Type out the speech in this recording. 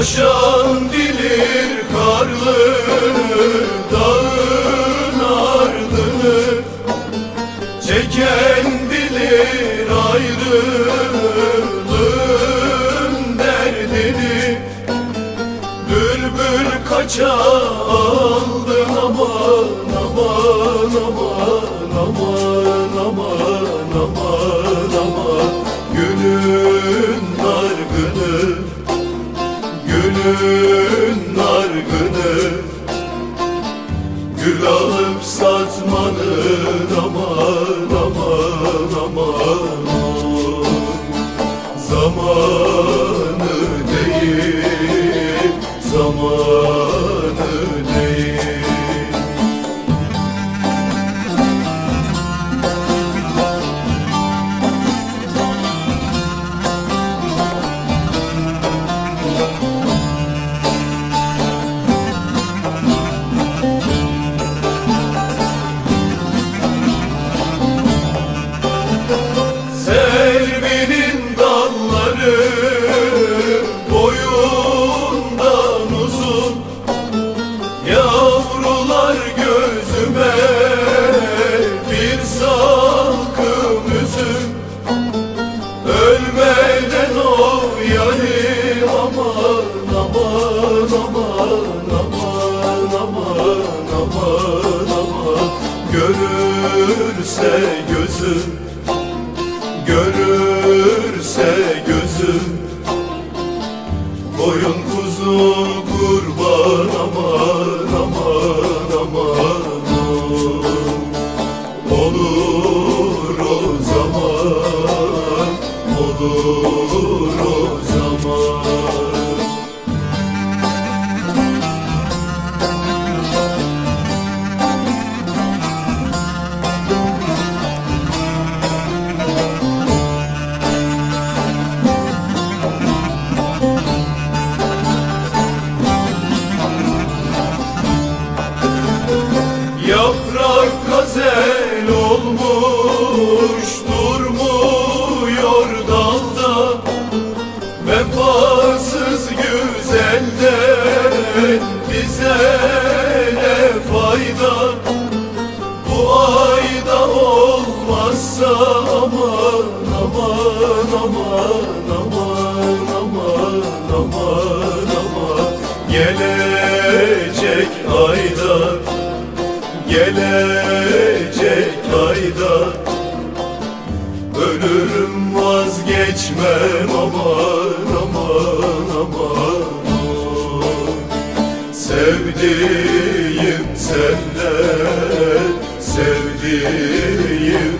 Aşan bilir karlı dağın ardını. Çeken bilir ayrılığın derdini. Bülbül kaça aman aman aman aman aman Gülün nargını. Gül alıp satmanın aman aman aman. Zamanı değil, zamanı Görürse gözüm Görürse gözüm. Koyun kuzu kurban aman aman aman. Olur o zaman Olur aman aman aman aman aman aman. Gelecek ayda Gelecek ayda Ölürüm vazgeçmem aman aman aman Sevdiğim senden Sevdiğim